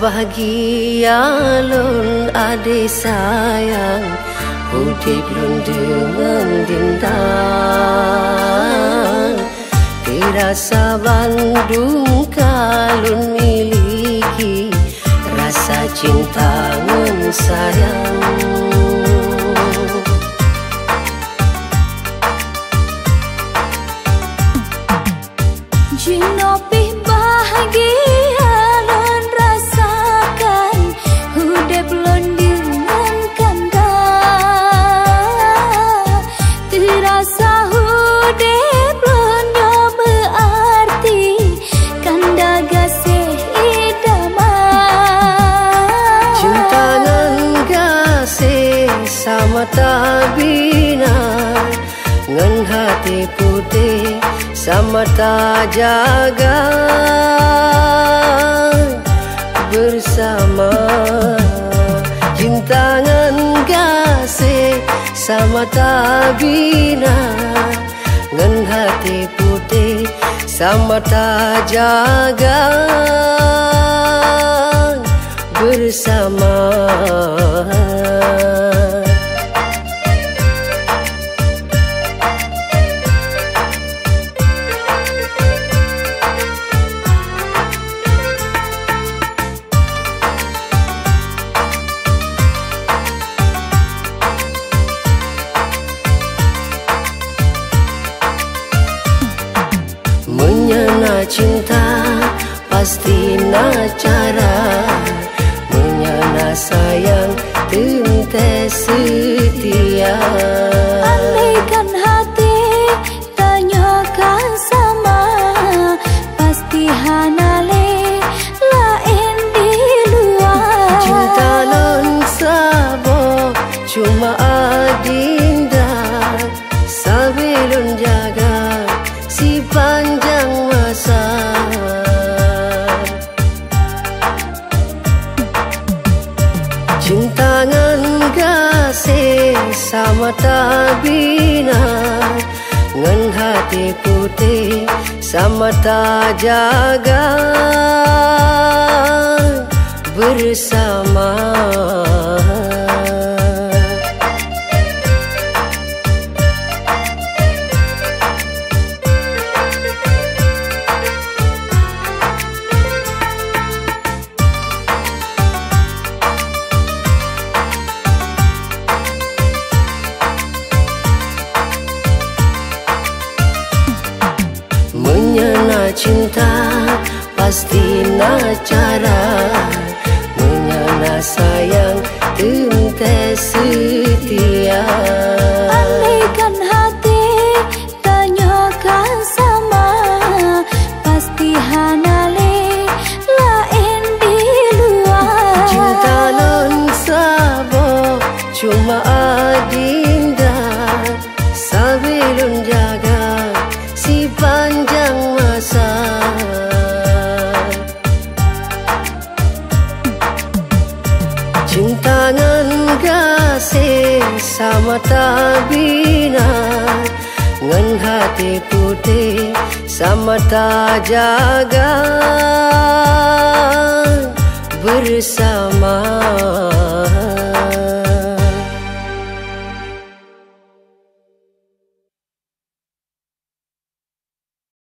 bahagia lon ade sayang Hudip lon dengan dindang Terasa Bandung kalun miliki Rasa cinta ngen sayang mata bina ngan hati putih sama ta jaga. Bersama cinta ngan kasih sama ta bina ngan hati putih sama ta jaga. Bersama cinta pasti na cara menyana sayang चिन्ता नन्दे समताबीणा गङ्गीपुति समता जग। Bersama cinta pasti na cara menyana sayang tente setia andaikan hati tanyakan sama. Pasti hanale lain di luar. Cinta non sabo cuma adinda समताबीणा गङ्गा के पुता जग। बमा